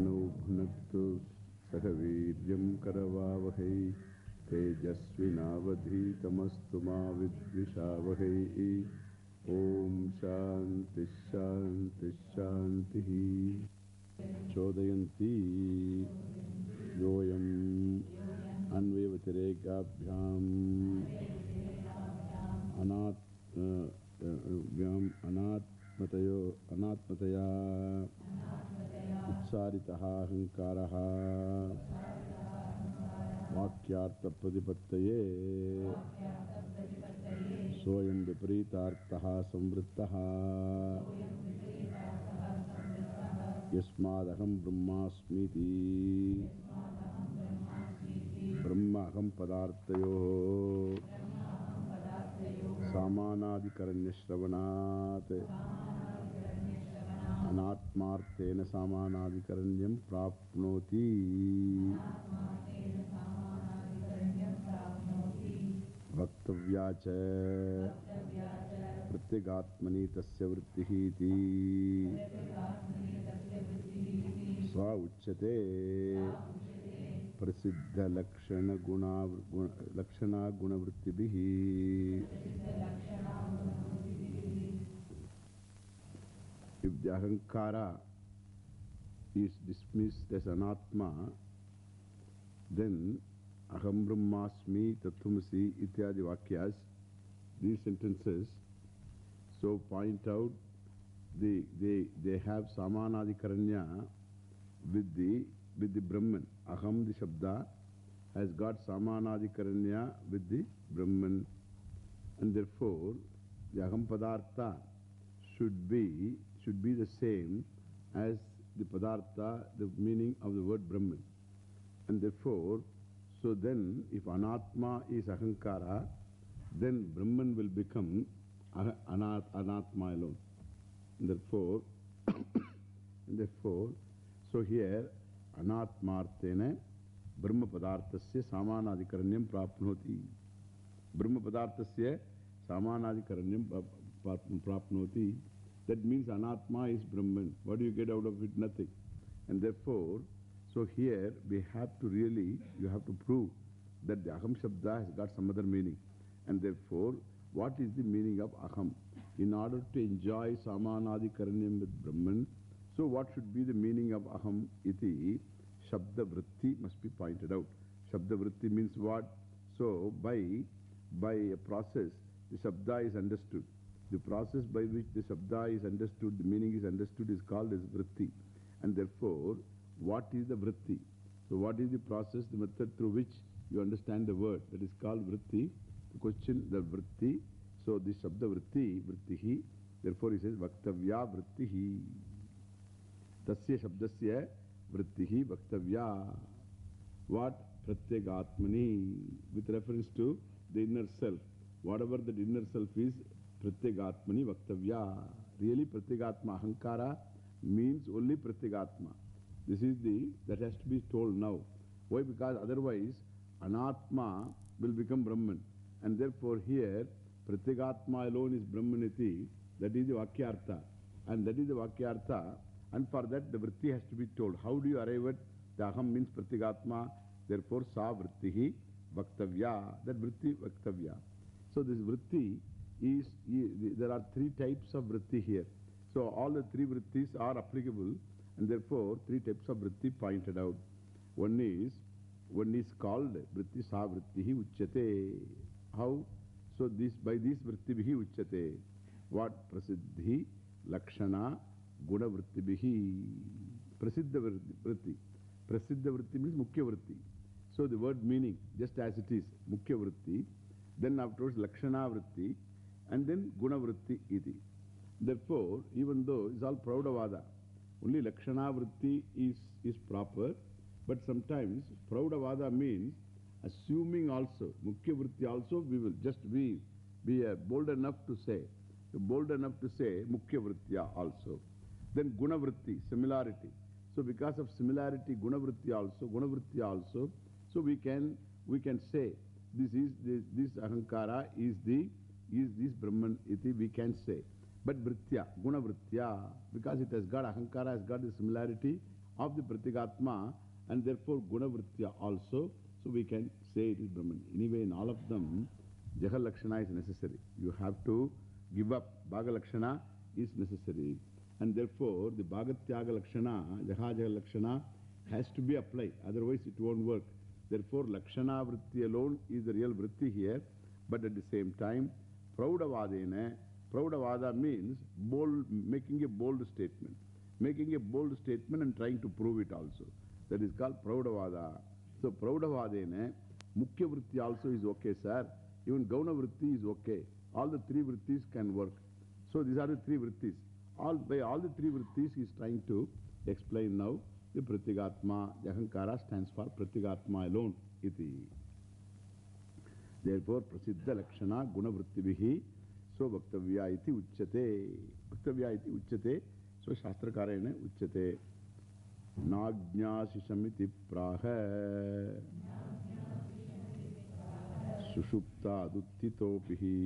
No भुनक्तु सह वीर्यं करवावहै, तेजस्विनावधीतमस्तु मा विद्विषावहै। ॐ शान्तिः शान्तिः चोदयन्ती। योऽयम् अनात् व्याम् अनात्मतयो। अनात्मतया उत्सारितः अहङ्कारः वाक्यार्थप्रतिपत्तये सोऽयं विपरीतार्थः संवृत्तः यस्मादहं ब्रह्मास्मीति ब्रह्म अहं पदार्थयोः सामानादिकरण्यश्रवणात् अनात्मार्थेन सामानादिकरण्यं प्राप्नोति। वक्तव्या च प्रत्यगात्मनि तस्य वृत्तिः If the ahankara is dismissed as anatma, then aham brahmasmi tattvamasi ityadi vakyas, these sentences, so point out the, they, they have samanadikaranya with the, with the Brahman. Aham, the Shabda, has got samanadikaranya with the Brahman. And therefore, the aham padartha should be, should be the same as the padartha, the meaning of the word Brahman. And therefore, so then if anatma is ahankara, then Brahman will become anat, anatma alone. And therefore, and therefore, so here anatmartene Brahma padarthasya samanadikaranyam prapnoti. Brahma padarthasya samanadikaranyam prapnoti. That means anatma is Brahman. What do you get out of it? Nothing. And therefore, so here we have to really, you have to prove that the Aham Shabda has got some other meaning. And therefore, what is the meaning of Aham? In order to enjoy Samanadi Karanyam with Brahman, so what should be the meaning of Aham iti? Shabda Vritti must be pointed out. Shabda Vritti means what? So, by, by a process, the Shabda is understood. The process by which the Shabda is understood, the meaning is understood, is called as Vritti. And therefore, what is the Vritti? So, what is the process, the method through which you understand the word? That is called Vritti. The question, the Vritti. So, this Shabda Vritti, Vrittihi. Therefore, he says, Vaktavya Vrittihi. Tasya Shabdasya Vrittihi Vaktavya. What? Pratyagatmani. With reference to the inner self. Whatever the inner self is, Pratyagatmani Vaktavya. Really, Pratyagatma Ahankara means only Pratyagatma. This is the, that has to be told now. Why? Because otherwise, Anatma will become Brahman. And therefore, here, Pratyagatma alone is Brahmaniti. That is the Vakyartha. And that is the Vakyartha. And for that, the Vritti has to be told. How do you arrive at the Aham means Pratyagatma? Therefore, Sa Vrittihi Vaktavya. That Vritti Vaktavya. So, this Vritti is, there are three types of Vritti here. So, all the three Vrittis are applicable. And therefore, three types of Vritti pointed out. One is, one is called Vritti Sa Vrittihi Uchyate. How? So, this, by this Vrittibihi Uchyate. What? Prasiddhi Lakshana Guna Vrittibihi. Prasiddha Vritti. Prasiddha Vritti means Mukhya Vritti. So, the word meaning, just as it is, Mukhya Vritti. Then afterwards, Lakshana Vritti. And then Guna Vritti iti. Therefore, even though it's all Praudavada, only Lakshana Vritti is, is proper. But sometimes Praudavada means assuming also, Mukhya Vritti also, we will just be, be uh, bold enough to say, bold enough to say Mukhya also. Then Guna Vritti, similarity. So because of similarity, Guna Vritti also, Guna Vritti also, so we can, we can say this is, this, this Ahankara is the, is this Brahman iti, we can say. But Vrittya, Guna Vrittya, because it has got Ahankara, has got the similarity of the Pratigatma and therefore Gunavritya also. So we can say it is Brahman. Anyway, in all of them, Jaha Lakshana is necessary. You have to give up. Bhaga Lakshana is necessary. And therefore, the Bhagatyaga Lakshana, Jaha Jaha Lakshana has to be applied. Otherwise, it won't work. Therefore, Lakshana Vritti alone is the real Vritti here. But at the same time, Praudavadena, Praudavada means bold, making a bold statement. Making a bold statement and trying to prove it also. That is called Praudavada. So, Praudavadena, Mukhya Vritti also is okay, sir. Even Gauna Vritti is okay. All the three Vrittis can work. So, these are the three Vrittis. All, by all the three Vrittis, he is trying to explain now the Pratigatma. Jahankara stands for Pratigatma alone. Iti. Therefore, prasiddha lakshana gunavrittibihi so vaktavya iti uchyate. Vaktavya iti uchyate. So, shastrakarena uchyate. Nagnyasi samiti praha. Sushupta duttitopihi.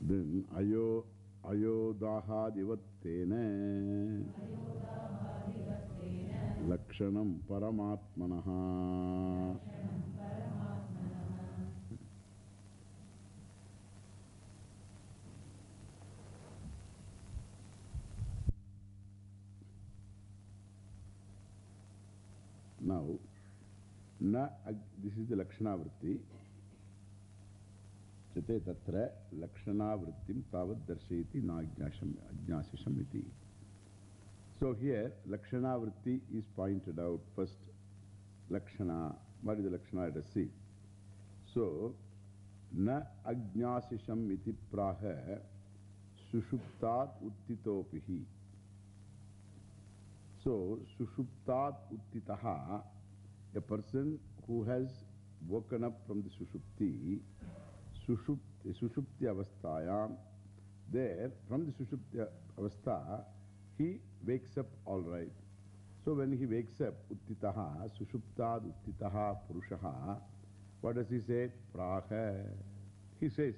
Then, ayo, ayo daha divattena. Ayo daha Lakshanam Paramatmanaha. Now, na, this is the Lakshana Vritti. Chate tatra Lakshana Vrittim tavad darshayati na ajnasisham iti. So here, Lakshana Vritti is pointed out first. Lakshana, what is the Lakshana? Let us see. So, na ajnasisham iti praha sushuptat uttitopihi. So, sushuptat uttitaha, a person who has woken up from the sushupti, sushupti, avasthayam, there, from the sushupti avastha, he wakes up all right. So when he wakes up, uttitaha, sushuptad uttitaha purushaha, what does he say? Praha. He says,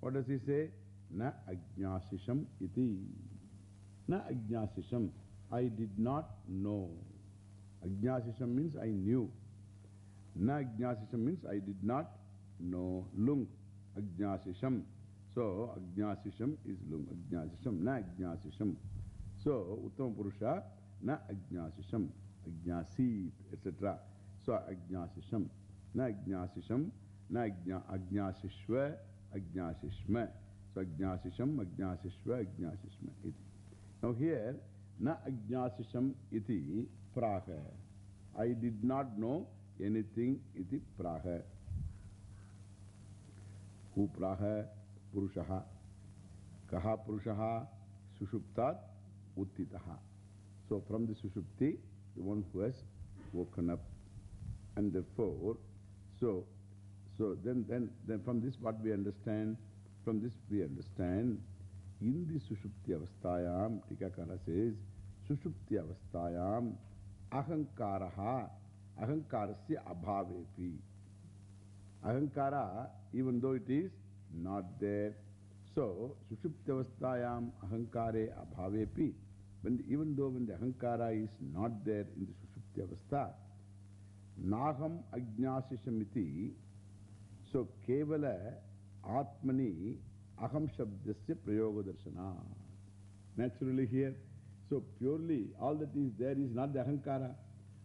what does he say? Na ajnasisham iti. Na ajnasisham. I did not know. Ajnasisham means I knew. Na ajnasisham means I did not know. Lung. Ajnasisham. So, ajnasisham is lung. Ajnasisham. Na ajnasisham. So, Uttama Purusha, na ajnasisham, ajnasit, etc. So, ajnasisham, na ajnasisham, na ajnasishva, ajnasishma. So, ajnasisham, ajnasishva, ajnasishma. Iti. Now, here, na ajnasisham iti praha. I did not know anything iti praha. Who praha? Purushaha. Kaha Purushaha? Sushuptat. Uttitaha. So from the Sushupti, the one who has woken up. And therefore, so, so then, then, then from this what we understand? From this we understand, in the Sushupti avasthayam, Tikakara says, Sushupti avasthayam, ahankaraha, ahankarasya abhavepi. Ahankara, even though it is not there, so, Sushuptavastayam ahankare abhavepi. When the, even though when the ahankara is not there in the Sushuptavastha, naham ajnasishamiti, so kevala atmani aham shabdasya prayoga. Naturally here, so purely all that is there is not the ahankara.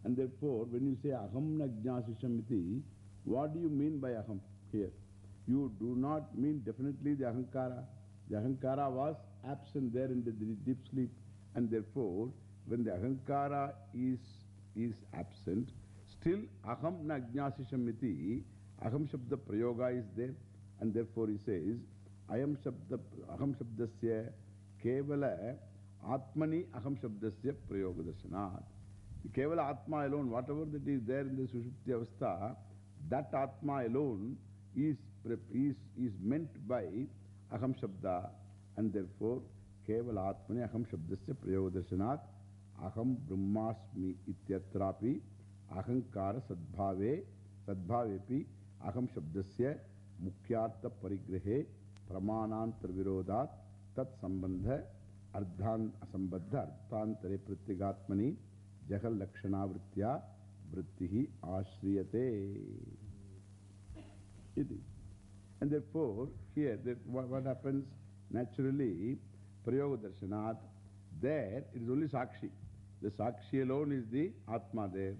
And therefore, when you say aham najnasishamiti, what do you mean by aham here? You do not mean definitely the ahankara. The ahankara was absent there in the deep sleep. And therefore, when the ahankara is, is absent, still aham na ajnasishamiti, aham shabda prayoga is there. And therefore he says, ayam shabda, aham shabdasya kevala atmani aham shabdasya prayoga darshanat. The kevala atma alone, whatever that is there in the sushupti avastha, that atma alone is, is, is meant by aham shabda. And therefore, केवल आत्मने अहम शब्द से प्रयोगदर्शनात् अहम अहंकार सद्भावे सद्भावेपि अहम शब्द से मुख्यार्थ परिग्रहे प्रमाणांतरविरोधात् तत्संबंध अर्धान अर्थांतरे प्रत्यगात्मनि जगल लक्षणावृत्तिया वृत्ति आश्रियते। इति। And therefore, here, what happens naturally Prayoga Darshanat, there it is only Sakshi. The Sakshi alone is the Atma there.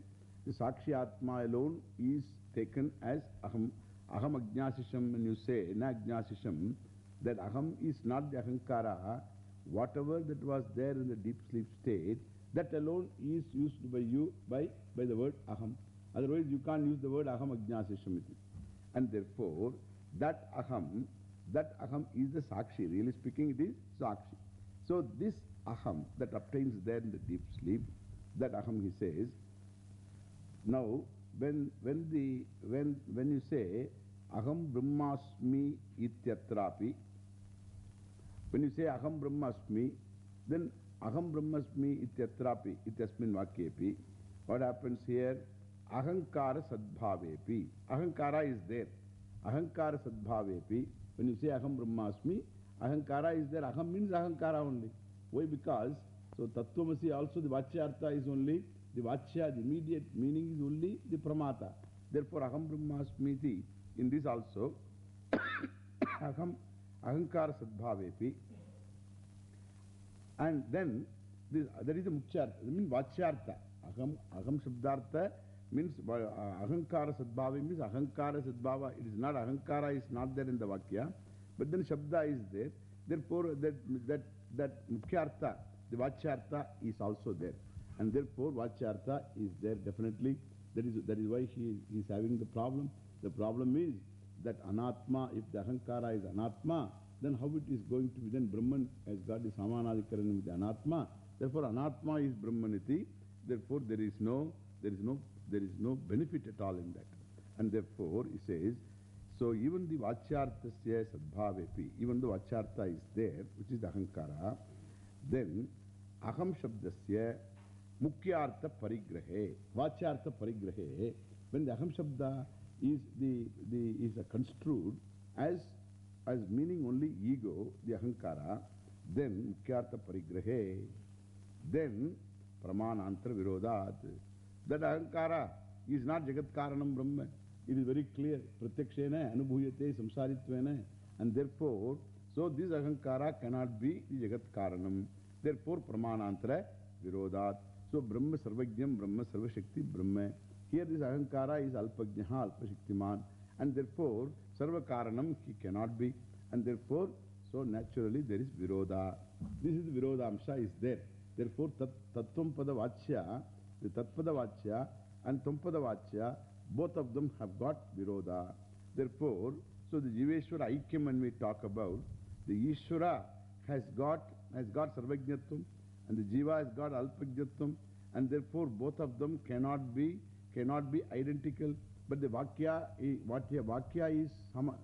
The Sakshi Atma alone is taken as Aham. Aham Ajnasisham, when you say Na Ajnasisham, that Aham is not the Ahankara. Whatever that was there in the deep sleep state, that alone is used by you by, by the word Aham. Otherwise, you can't use the word Aham Ajnasisham. And therefore, that Aham, that Aham is the Sakshi. Really speaking, it is Sakshi. So this Aham that obtains there in the deep sleep, that Aham he says, now when, when, the, when, when you say Aham Brahmasmi ityatrapi, when you say Aham Brahmasmi, then Aham Brahmasmi ityatrapi ityasmin vakyepi, what happens here? Ahankara sadbhavepi. Ahankara is there. Ahankara sadbhavepi. When you say Aham Brahmasmi, Ahankara is there. Aham means Ahankara only. Why? Because, so Tattvamasi also the Vachyartha is only, the Vachya, the immediate meaning is only the Pramata. Therefore, Aham Brahmasmiti, in this also, Aham, Ahankara Sadbhavepi. And then, this, that is the Mukhyartha, that means Vachyartha. Aham, Aham Shabdartha means uh, Ahankara Sadbhava means Ahankara Sadbhava. It is not Ahankara is not there in the Vakya, but then Shabda is there. Therefore, that, that, that Mukhyartha, the Vachyartha is also there. And therefore, Vachyartha is there definitely. That is, that is why he, he is having the problem. The problem is that Anatma, if the Ahankara is Anatma, then how it is going to be? Then Brahman has got the Samanadikaran with the Anatma. Therefore, Anatma is Brahmaniti. Therefore, there is no, there is no, there is no benefit at all in that. And therefore, he says, so even the Vachyarthasya Sadbhavepi, even though Vachyartha is there, which is the Ahankara, then Aham Shabdasya Mukhyartha Parigrahe, Vachyartha Parigrahe, when the Aham Shabda is, the, the, is construed as, as meaning only ego, the Ahankara, then Mukhyartha Parigrahe, then Pramanantra Virodat. That Ahankara is not Jagat Karanam Brahma. It is very clear. Pratyakshena, Anubhuyate, Samsaritvena. And therefore, so this Ahankara cannot be the Jagat Karanam. Therefore, Pramanantra Virodat. So Brahma Sarvajnam, Brahma Sarvashakti, Brahma. Here this Ahankara is Alpajnaha, Alpashaktiman. And therefore, Sarva Karanam he cannot be. And therefore, so naturally there is Viroda. This is the Virodamsha is there. Therefore, tat, Tattvam Pada Vachya, the Tatpada Vachya and Tumpada Vachya, both of them have got Viroda. Therefore, so the Jiveshwara Aikyam when we talk about, the Ishvara has got, has got Sarvajnatvam and the Jiva has got Alpajnatvam and therefore both of them cannot be, cannot be identical. But the Vakya, here, Vakya is,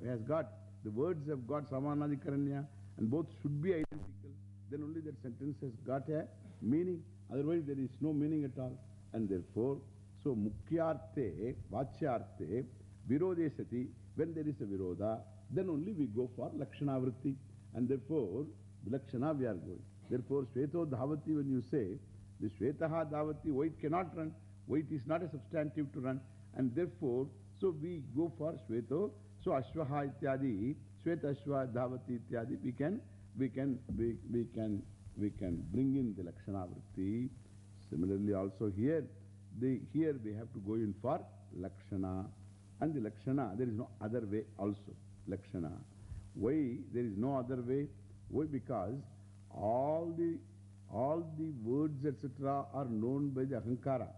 has got, the words have got Samanadikaranya and both should be identical. Then only that sentence has got a meaning. Otherwise there is no meaning at all. And therefore, so Mukhyarte, Vachyarte, Virodesati, when there is a Viroda, then only we go for Lakshana Vritti. And therefore, Lakshana we are going. Therefore, Shveto Dhavati, when you say, the Shvetaha Dhavati, white cannot run. White is not a substantive to run. And therefore, so we go for Shveto. So Ashvaha ityadi, Shveta Ashva Dhavati ityadi, we can, we can, we, we can, we can bring in the Lakshana Vritti. Similarly, also here, the, here we have to go in for Lakshana. And the Lakshana, there is no other way also. Lakshana. Why there is no other way? Why? Because all the, all the words, etc., are known by the Ahankara.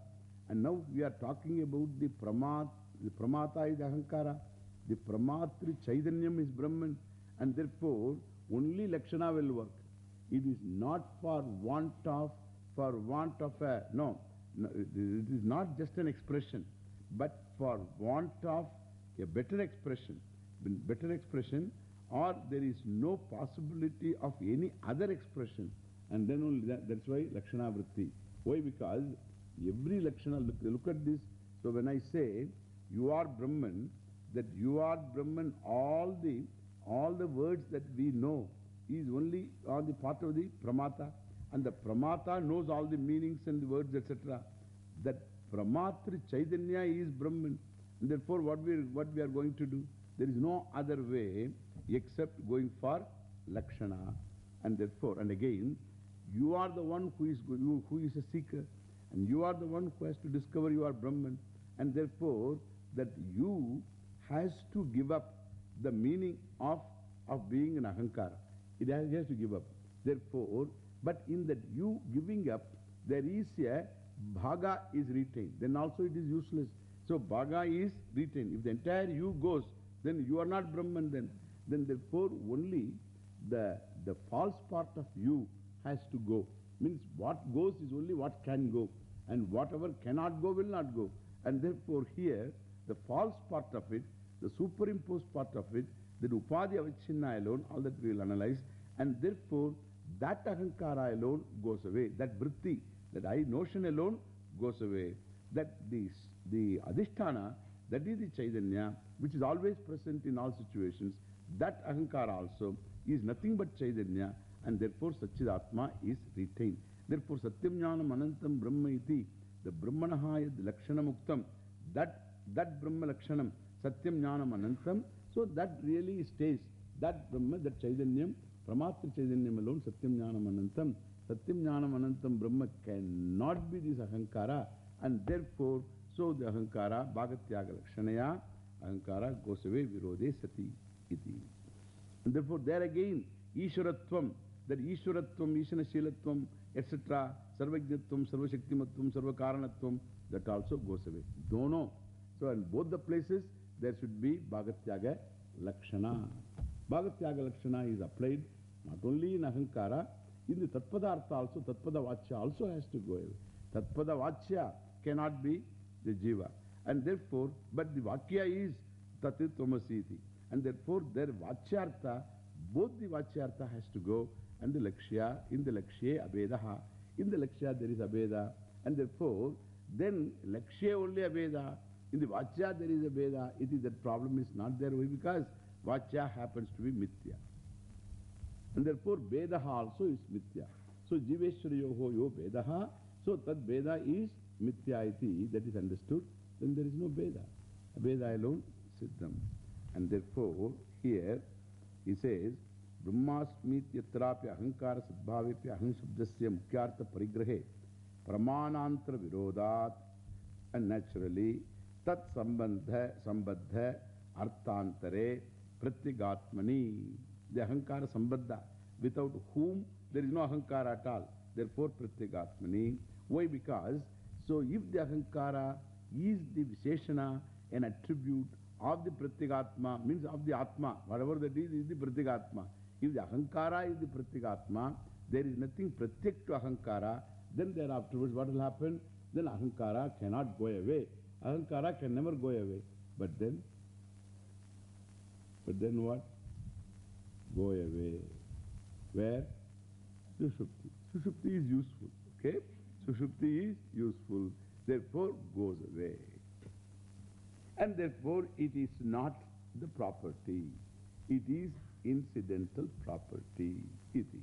And now we are talking about the Pramat, the Pramata is the Ahankara. The Pramatri Chaitanyam is Brahman. And therefore, only Lakshana will work. It is not for want of, for want of a, no, no, it is not just an expression, but for want of a better expression, better expression, or there is no possibility of any other expression. And then only that, that's why Lakshana Vritti. Why? Because every Lakshana, look, look at this. So when I say you are Brahman, that you are Brahman, all the, all the words that we know, is only on the part of the Pramata. And the Pramata knows all the meanings and the words, etc. That Pramatri Chaitanya is Brahman. And therefore, what we, what we are going to do? There is no other way except going for Lakshana. And therefore, and again, you are the one who is, who, who is a seeker. And you are the one who has to discover you are Brahman. And therefore, that you has to give up the meaning of, of being an Ahankara. It has, has to give up. Therefore, but in that you giving up, there is a Bhaga is retained. Then also it is useless. So Bhaga is retained. If the entire you goes, then you are not Brahman then. Then therefore only the, the false part of you has to go. Means what goes is only what can go. And whatever cannot go will not go. And therefore here, the false part of it, the superimposed part of it, the Upadhi Avichinna alone, all that we will analyze. And therefore, that Ahankara alone goes away. That Vritti, that I notion alone goes away. That the, the Adhisthana, that is the Chaitanya, which is always present in all situations, that Ahankara also is nothing but Chaitanya, and therefore Satchidatma is retained. Therefore, Satyam Jnanam Anantam Brahma iti, the Brahmanaha yad Lakshana Muktam, that, that Brahma Lakshanam, Satyam Jnanam Anantam, so that really stays. That Brahma, that Chaitanyam, Pramatra Chaitanyam alone, Satyam Jnanam Anantam, Satyam Jnanam Anantam Brahma cannot be this Ahankara, and therefore, so the Ahankara, Bhagatyaga Lakshanaya, Ahankara goes away, Virode Sati iti. And therefore, there again, Ishwaratvam, that Ishwaratvam, Ishanashilatvam, etc., Sarvajnatvam, Sarvashaktimatvam, Sarvakaranatvam, that also goes away. Don't know. So, in both the places, there should be Bhagatyaga Lakshana. Bhagatyaga Lakshana is applied not only in Ahankara, in the Tatpadartha also, Tatpada Vachya also has to go away. Tatpada Vachya cannot be the Jiva. And therefore, but the Vakya is Tati Tomasiti. And therefore, their Vachyartha, both the Vachyartha has to go, and the Lakshya, in the Lakshya Abedaha. In the Lakshya there is Abeda, and therefore, then Lakshya only Abeda. In the Vachya there is Abeda. It is that problem is not there. Why? Because Vachya happens to be Mithya. And therefore, Vedaha also is Mithya. So, Jiveshwarayoho yo Vedaha. So, that Veda is Mithya iti, that is understood. Then there is no Veda. Veda alone, Siddham. And therefore, here he says, yatrapi ahankara sadbhavepi aham shabdasya mukyartha parigrahe pramanantra virodat and naturally tat sambandha sambandha arthantare pratyagatmani the ahankara sambandha without whom there is no ahankara at all therefore pratyagatmani why because so if the ahankara is the visheshana an attribute of the pratyagatma means of the atma whatever that is is the pratyagatma if the ahankara is the pratyagatma there is nothing pratyak to ahankara then there afterwards what will happen then ahankara cannot go away ahankara can never go away. But then but then what? Go away. Where? Sushupti. Sushupti is useful okay? Sushupti is useful. Therefore goes away. And therefore it is not the property. It is incidental property. Iti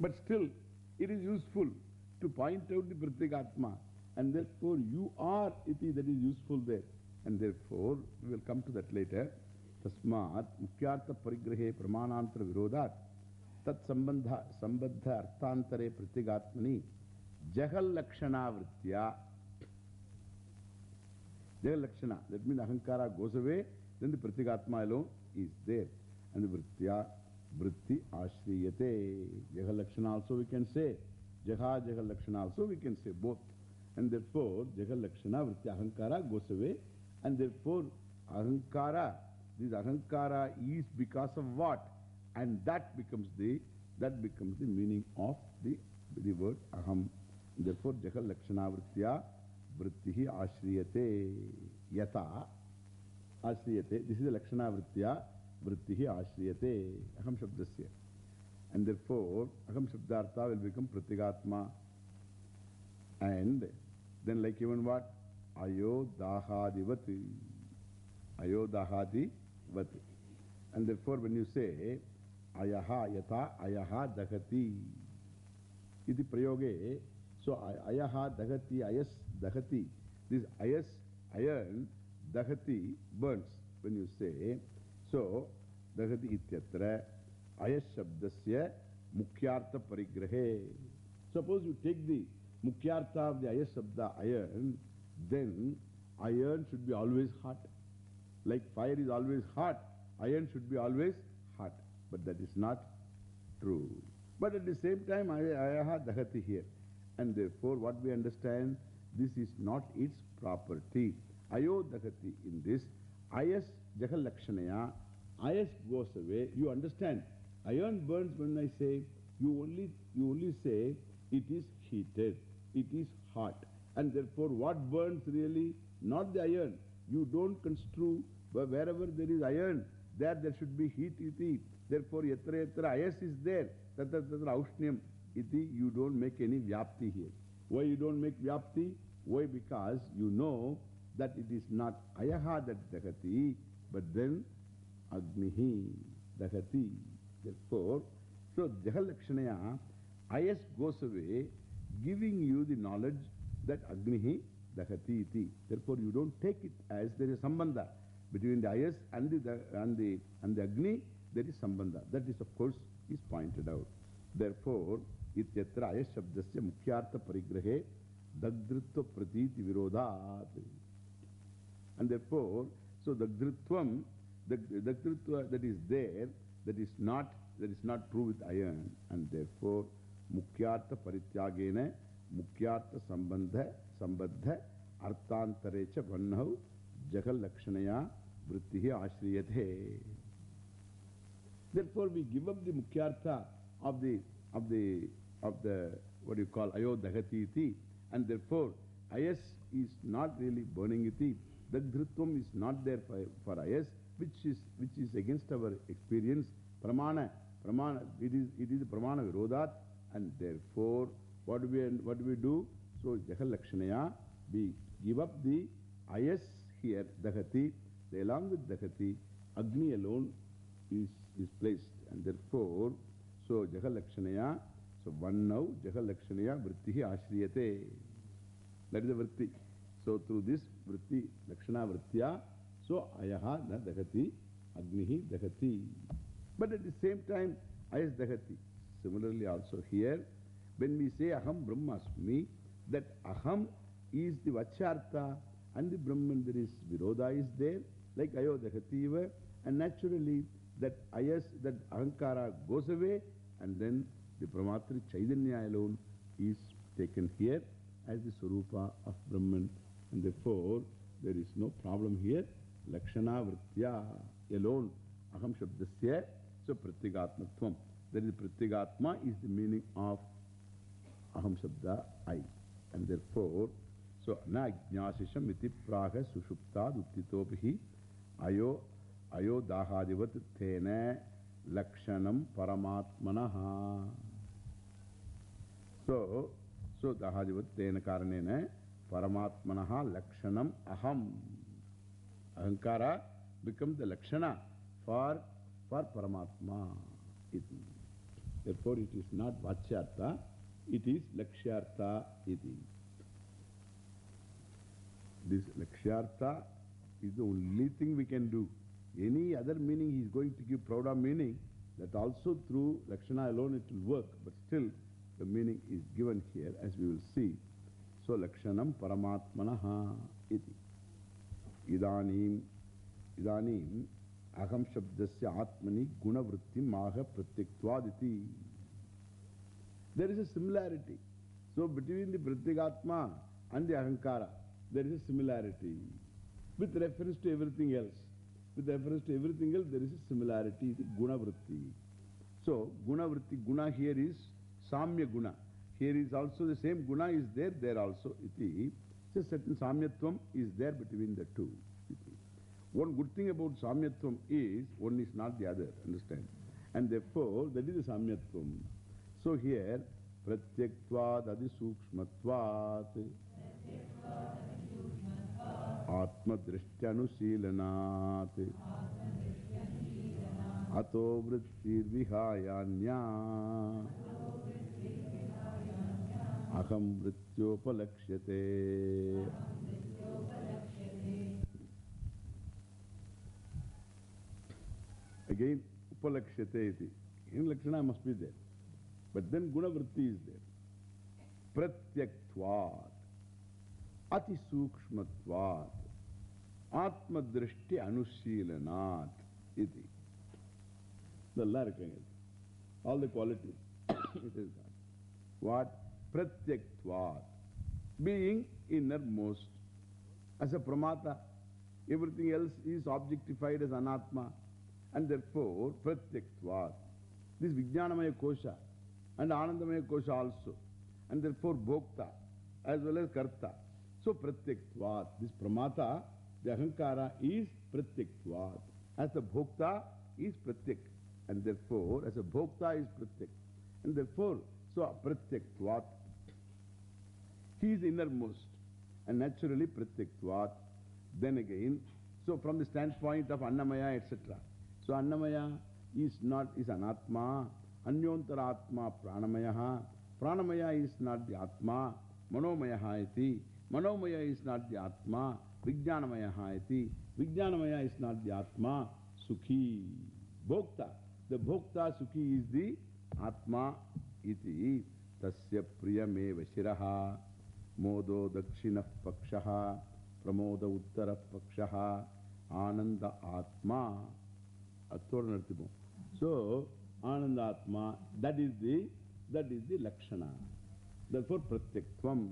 but still it is useful to point out the pratyagatma and therefore you are iti that is useful there and therefore we will come to that later tasmat mukyartha parigrahe pramanantara virodat tat sambandha sambandha arthantare pratyagatmani jahal lakshana vritya jahal lakshana that means ahankara goes away then the pratyagatma alone is there and the vritya vritti ashriyate jahal lakshana also we can say jaha jahal lakshana also we can say both and therefore jahal lakshana vritti ahankara goes away and therefore ahankara this ahankara is because of what and that becomes the that becomes the meaning of the the word aham therefore jahal lakshana vritya vrittihi ashriyate yata ashriyate this is the lakshana vritya vrittihi ashriyate aham shabdasya and therefore aham shabdartha will become pratyagatma and then like even what ayodahadivati ayodahadivat and therefore when you say ayaha, yata ayaha dahati. Iti prayoge. So, ayaha dahati, ayas dahati. This ayas, iron, dahati, burns. When you say, so, dahati ityatra, ayas shabdasya mukhyartha parigrahe. Suppose you take the mukhyartha of the ayas shabda iron, then iron should be always hot. Like fire is always hot, iron should be always hot. But that is not true. But at the same time, ayaha dahati here. And therefore, what we understand, this is not its property. Ayo dahati in this, ayas jahal lakshanaya, ayas goes away. You understand, iron burns when I say, you only, you only say it is heated, it is hot. And therefore, what burns really? Not the iron. You don't construe, but wherever there is iron, there there should be heat iti. Therefore, yatra yatra ayas is there. Tatra tatra aushnyam iti. You don't make any vyapti here. Why you don't make vyapti? Why? Because you know that it is not ayaha that dahati, but then agnihi dahati. Therefore, so jahalakshanaya, ayas goes away, giving you the knowledge that agnihi dahati iti. Therefore, you don't take it as there is sambandha between the ayas and the, and the, and the agni, there is sambandha. That is, of course, is pointed out. Therefore, ityatra ayas shabdasya mukhyartha parigrahe dagdritva pratiti virodhat. And therefore, so dagdritvam, the dagdritva that is there, that is not, that is not true with iron. And therefore, mukhyartha parityagena, mukhyartha sambandha, sambandha, arthantarecha vannau, jahal lakshanaya, vrittihi ashriyate. Therefore, we give up the mukhyartha of the, of the, of the, what do you call, ayodhagati iti. And therefore, ayas is not really burning iti. Dagdhrutvam is not there for, for ayas, which is, which is against our experience. Pramana, pramana, it is, it is pramana virodhat. And therefore, what do we, what do we do? So, jahal lakshanaya, we give up the ayas here, dahati. Along with dahati, agni alone is, is placed. And therefore, so jahal lakshanaya, so one now, jahal lakshanaya, vrittihi ashriyate. That is the vritti. So through this vritti, lakshana vrittya, so ayaha na dahati, agnihi dahati. But at the same time, ayas dahati. Similarly also here, when we say aham brahmasmi, that aham is the vachartha and the Brahman there is virodha is there, like ayo dahati and naturally that ayas, that ahankara goes away and then the Pramatri Chaitanya alone is taken here as the Sarupa of Brahman and therefore there is no problem here. Lakshana Vrittya alone Aham Shabdasya so Pratyagatmatvam. That is Pratyagatma is the meaning of Aham Shabda I. And therefore, so Na Jnasisham iti praha sushuptad uttitopihi ayo ayo dahadivat tena lakshanam paramatmanaha. So, so dahadivat tena karanena paramatmanaha lakshanam aham. Ahankara becomes the lakshana for, for paramatma. Iti. Therefore, it is not vachyartha, it is lakshyartha iti. This lakshyartha is the only thing we can do. Any other meaning he is going to give prouda meaning, that also through lakshana alone it will work, but still the meaning is given here as we will see. So lakshanam paramatmanaha iti. Idanim, idanim aham shabdasya atmani gunavrittim aha pratyaktvaditi. There is a similarity. So between the pratyagatma and the ahankara, there is a similarity. With reference to everything else. With reference to everything else, there is a similarity, the guna vritti. So, guna vritti, guna here is samya guna. Here is also the same guna is there, there also iti. So, certain samyatvam is there between the two. One good thing about samyatvam is, one is not the other, understand? And therefore, that is the samyatvam. So, here, pratyaktvad adi sukshmatvat. Atma Drishtyanusilanat Ato vrittir vihayanya Aham vrityopalakshate Again, upalakshate iti. In lakshana must be there. But then gunavritti is there. Pratyaktvat. Ati sukshmatvat. Atmadrishti anushīlanāt. Iti. The larking All the qualities. it is gone. What? Pratyaktvat. Being innermost. As a pramata. Everything else is objectified as anatma. And therefore, pratyaktvat. This Vijnanamaya kosha and Anandamaya kosha also. And therefore, bhokta as well as karta. So, pratyaktvat. This pramata, the ahankara is pratyaktvat. As the bhokta is pratyak. And therefore, as a bhokta is pratyak. And therefore, so pratyaktvat. He is innermost. And naturally, pratyaktvat. Then again, so from the standpoint of Annamaya, etc. So Annamaya is not, is anatma. Anyantaratma pranamayaha. Pranamaya is not the atma. Manomaya iti. Manomaya is not the atma. Vijnanamaya iti. Vijnanamaya is not the atma. Sukhi. Bhokta. The bhokta sukhi is the atma iti. Tasya priyameva shiraha. Modo dakshina pakshaha. Pramoda uttara pakshaha. Ananda atma. So, Anandatma, that is the, that is the Lakshana. Therefore, Pratyaktvam.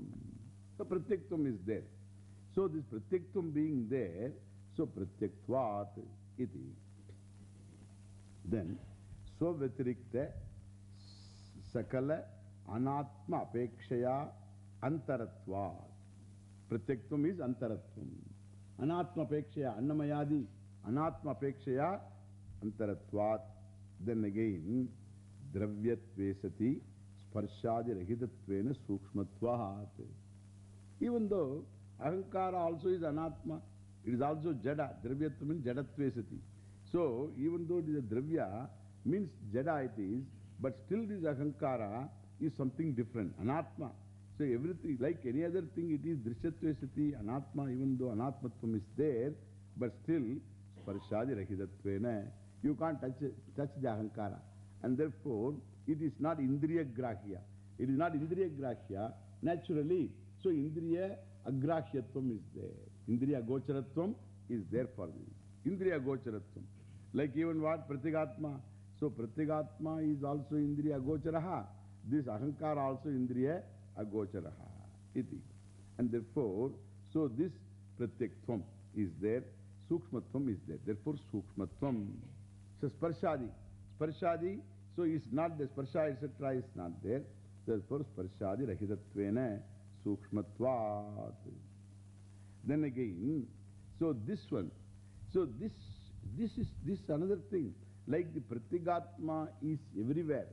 So, Pratyaktvam is there. So, this Pratyaktvam being there, so Pratyaktvat iti. Then, so Vatirikta Sakala Anatma Apekshaya Antaratvat. Pratyaktvam is Antaratvam. Anatma Annamayadi Anatma Antaratvat. Then again, Dravyatvesati Sparshadi Rahitatvena Sukshmatvat. Even though Ahankara also is Anatma, it is also Jada. Dravyatva means Jadatvesati. So, even though it is a Dravya, means Jada it is, but still this Ahankara is something different. Anatma. So, everything, like any other thing, it is Drishatvesati, Anatma, even though Anatmatvam is there, but still Sparshadi Rahitatvena. You can't touch, touch the Ahankara. And therefore, it is not Indriya Grahya. It is not Indriya Grahya. Naturally, so Indriya Agrahyattvam is there. Indriya Gocharatvam is there for this. Indriya Gocharatvam. Like even what? Pratigatma. So Pratigatma is also Indriya Gocharaha. This Ahankara also Indriya Agocharaha. Iti. And therefore, so this Pratyaktvam is there. Sukshmatvam is there. Therefore, Sukshmatvam. So Sparshadi. Sparshadi, so it's not the Sparsha, etc. is not there. Therefore, Sparshadi Rahitatvena Sukshmatvat. Then again, so this one, so this, this is this another thing. Like the Pratigatma is everywhere.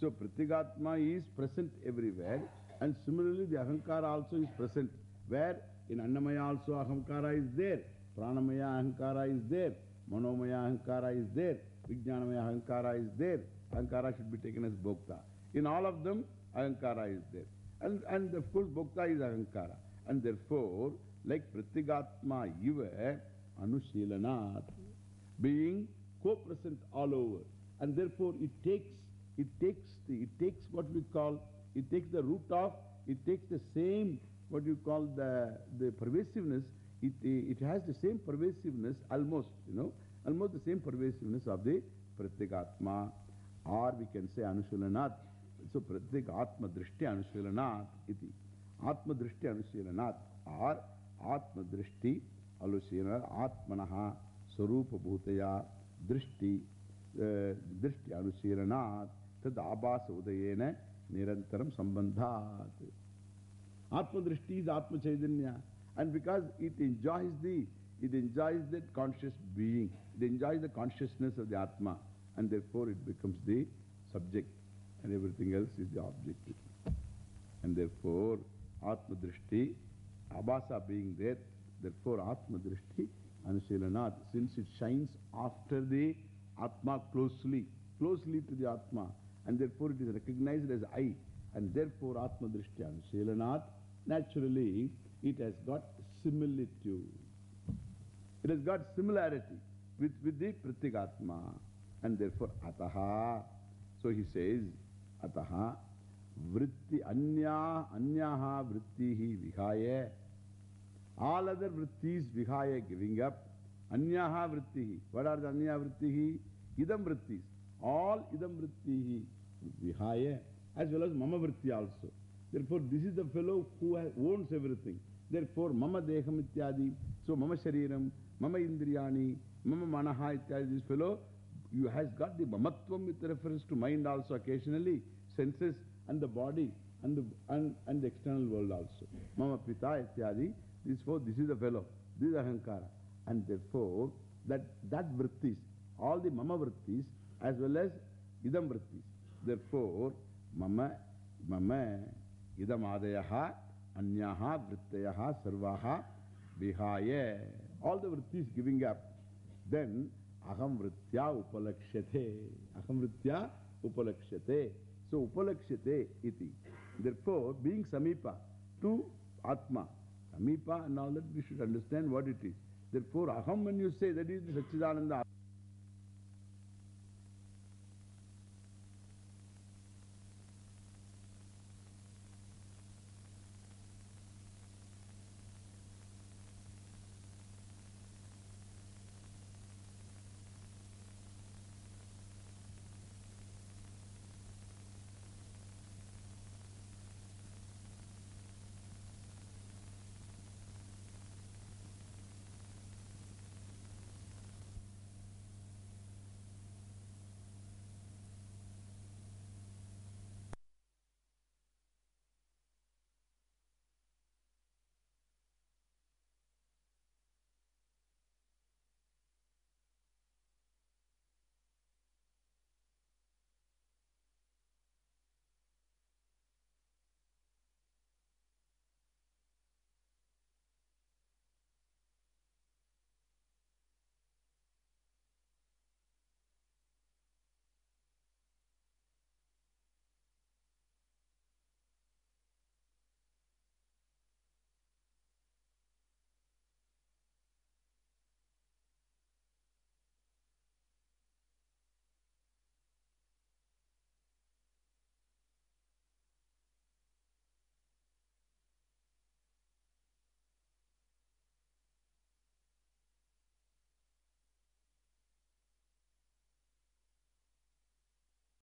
So Pratigatma is present everywhere. And similarly, the Ahankara also is present. Where in Annamaya also Ahankara is there. Pranamaya Ahankara is there. Manomaya Ahankara is there. Vijnanamaya Ahankara is there. Ahankara should be taken as Bhokta. In all of them, Ahankara is there. And, and of course, Bhokta is Ahankara. And therefore, like Pratigatma Iva, Anushilanat, being co-present all over. And therefore, it takes, it takes, the, it takes what we call, it takes the root of, it takes the same, what you call the, the pervasiveness, it, it has the same pervasiveness almost, you know, almost the same pervasiveness of the Pratyagatma. Or we can say Anushilanat. So Pratyagatma Drishti Anushilanat iti. Atma Drishti Anushilanat. Or Atma Drishti Alushilanat. Atmanaha Sarupa Bhutaya Drishti Drishti Anushilanat. Tad Abhasa Udayena Nirantaram Sambandhat. Atma Drishti is Atma Chaitanya. And because it enjoys the, it enjoys that conscious being, it enjoys the consciousness of the Atma, and therefore it becomes the subject, and everything else is the object. And therefore, Atma Drishti, Abhasa being there, therefore Atma Drishti, Anusilanat, since it shines after the Atma closely, closely to the Atma. And therefore it is recognized as I. And therefore Atma Drishtya Shelanat, naturally it has got similitude. It has got similarity with, with the Pratyagatma. And therefore Ataha. So he says, Ataha vritti anya anyaha vrittihi vihaya. All other vrittis vihaya giving up. Anyaha vrittihi. What are the anya vrittihi? Idam vrittis. All idam vrittihi vihaya. As well as mama vritti also. Therefore, this is the fellow who owns everything. Therefore, mama deham ityadi. So, mama shariram, mama indriyani, mama manaha ityadi. This fellow you has got the mamatvam with reference to mind also occasionally, senses and the body and the, and, and the external world also. Mama pita ityadi. This, for, this is the fellow. This is ahankara. And therefore, that, that vrittis, all the mama vrittis as well as idam vrittis. Therefore, mama, mama, idam adayaha, anyaha, vrittayaha, sarvaha, vihaya. All the vrittis giving up. Then, aham vritya upalakshate. Aham vritya upalakshate. So, upalakshate iti. Therefore, being samipa to Atma, samipa and all that, we should understand what it is. Therefore, aham when you say that is the Satchidananda